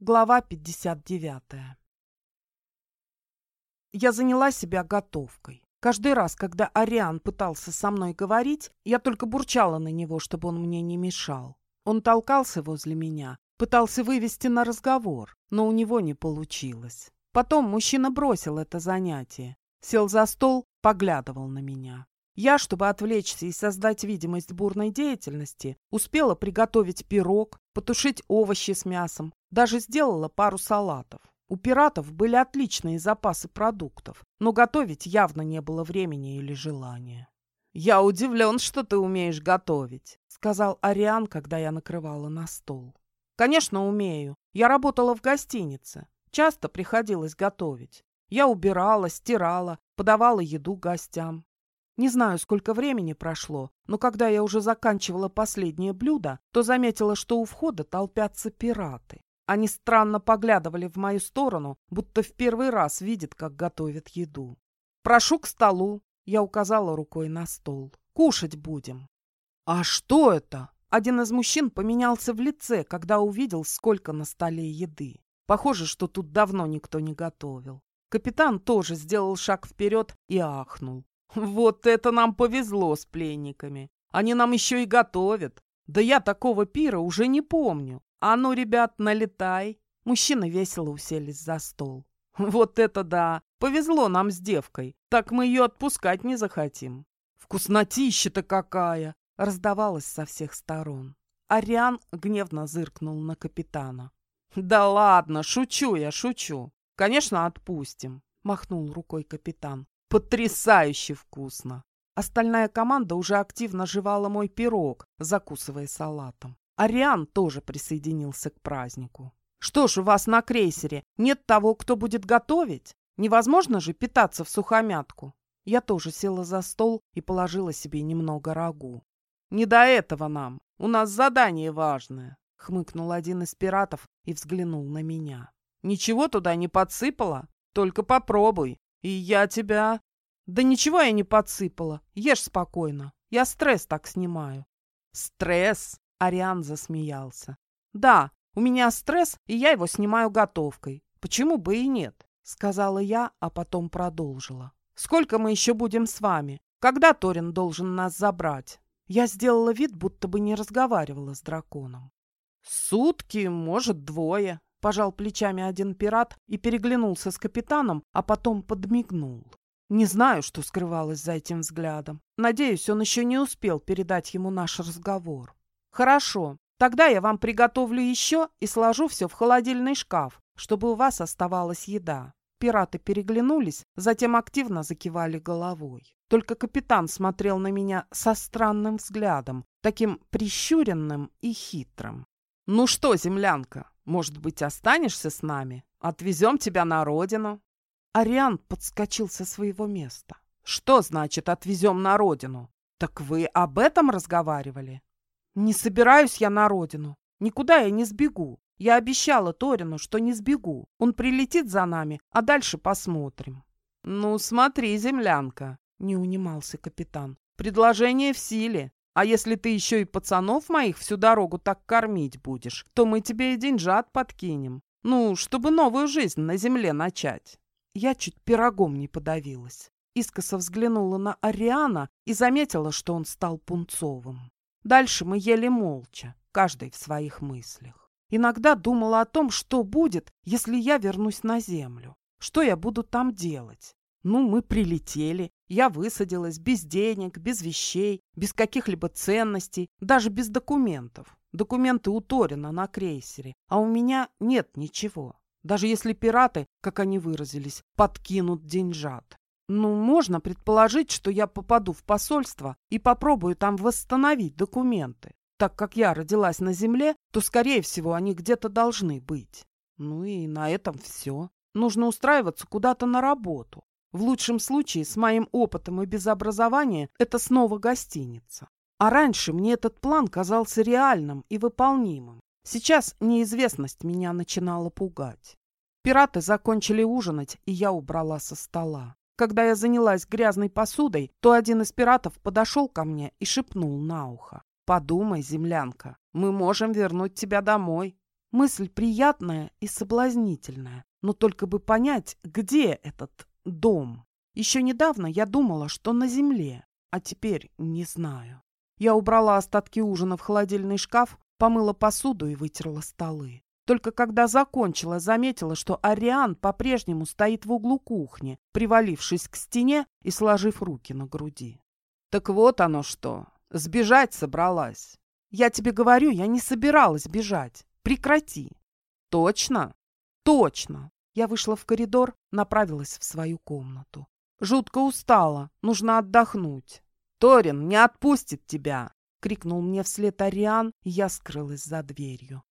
Глава 59 Я заняла себя готовкой. Каждый раз, когда Ариан пытался со мной говорить, я только бурчала на него, чтобы он мне не мешал. Он толкался возле меня, пытался вывести на разговор, но у него не получилось. Потом мужчина бросил это занятие, сел за стол, поглядывал на меня. Я, чтобы отвлечься и создать видимость бурной деятельности, успела приготовить пирог, потушить овощи с мясом, даже сделала пару салатов. У пиратов были отличные запасы продуктов, но готовить явно не было времени или желания. «Я удивлен, что ты умеешь готовить», — сказал Ариан, когда я накрывала на стол. «Конечно, умею. Я работала в гостинице. Часто приходилось готовить. Я убирала, стирала, подавала еду гостям. Не знаю, сколько времени прошло, но когда я уже заканчивала последнее блюдо, то заметила, что у входа толпятся пираты. Они странно поглядывали в мою сторону, будто в первый раз видят, как готовят еду. «Прошу к столу», — я указала рукой на стол. «Кушать будем». «А что это?» Один из мужчин поменялся в лице, когда увидел, сколько на столе еды. Похоже, что тут давно никто не готовил. Капитан тоже сделал шаг вперед и ахнул. Вот это нам повезло с пленниками. Они нам еще и готовят. Да я такого пира уже не помню. А ну, ребят, налетай. Мужчины весело уселись за стол. Вот это да! Повезло нам с девкой. Так мы ее отпускать не захотим. Вкуснотища-то какая! Раздавалось со всех сторон. Ариан гневно зыркнул на капитана. «Да ладно, шучу я, шучу. Конечно, отпустим», — махнул рукой капитан. Потрясающе вкусно! Остальная команда уже активно жевала мой пирог, закусывая салатом. Ариан тоже присоединился к празднику. «Что ж, у вас на крейсере нет того, кто будет готовить? Невозможно же питаться в сухомятку?» Я тоже села за стол и положила себе немного рагу. «Не до этого нам. У нас задание важное», — хмыкнул один из пиратов и взглянул на меня. «Ничего туда не подсыпала? Только попробуй. И я тебя... Да ничего я не подсыпала. Ешь спокойно. Я стресс так снимаю. Стресс? Ариан засмеялся. Да, у меня стресс, и я его снимаю готовкой. Почему бы и нет? Сказала я, а потом продолжила. Сколько мы еще будем с вами? Когда Торин должен нас забрать? Я сделала вид, будто бы не разговаривала с драконом. Сутки, может, двое. Пожал плечами один пират и переглянулся с капитаном, а потом подмигнул. Не знаю, что скрывалось за этим взглядом. Надеюсь, он еще не успел передать ему наш разговор. Хорошо, тогда я вам приготовлю еще и сложу все в холодильный шкаф, чтобы у вас оставалась еда. Пираты переглянулись, затем активно закивали головой. Только капитан смотрел на меня со странным взглядом, таким прищуренным и хитрым. «Ну что, землянка, может быть, останешься с нами? Отвезем тебя на родину?» Ариан подскочил со своего места. «Что значит «отвезем на родину»? Так вы об этом разговаривали?» «Не собираюсь я на родину. Никуда я не сбегу. Я обещала Торину, что не сбегу. Он прилетит за нами, а дальше посмотрим». «Ну, смотри, землянка», — не унимался капитан. «Предложение в силе. А если ты еще и пацанов моих всю дорогу так кормить будешь, то мы тебе и деньжат подкинем. Ну, чтобы новую жизнь на земле начать. Я чуть пирогом не подавилась. Искоса взглянула на Ариана и заметила, что он стал пунцовым. Дальше мы ели молча, каждый в своих мыслях. Иногда думала о том, что будет, если я вернусь на землю. Что я буду там делать? Ну, мы прилетели, я высадилась без денег, без вещей, без каких-либо ценностей, даже без документов. Документы у Торина на крейсере, а у меня нет ничего. Даже если пираты, как они выразились, подкинут деньжат. Ну, можно предположить, что я попаду в посольство и попробую там восстановить документы. Так как я родилась на земле, то, скорее всего, они где-то должны быть. Ну и на этом все. Нужно устраиваться куда-то на работу. В лучшем случае, с моим опытом и без образования, это снова гостиница. А раньше мне этот план казался реальным и выполнимым. Сейчас неизвестность меня начинала пугать. Пираты закончили ужинать, и я убрала со стола. Когда я занялась грязной посудой, то один из пиратов подошел ко мне и шепнул на ухо. «Подумай, землянка, мы можем вернуть тебя домой». Мысль приятная и соблазнительная, но только бы понять, где этот дом. Еще недавно я думала, что на земле, а теперь не знаю. Я убрала остатки ужина в холодильный шкаф, помыла посуду и вытерла столы. Только когда закончила, заметила, что Ариан по-прежнему стоит в углу кухни, привалившись к стене и сложив руки на груди. «Так вот оно что! Сбежать собралась!» «Я тебе говорю, я не собиралась бежать. Прекрати!» «Точно?» «Точно!» Я вышла в коридор, направилась в свою комнату. Жутко устала, нужно отдохнуть. «Торин не отпустит тебя!» — крикнул мне вслед Ариан, и я скрылась за дверью.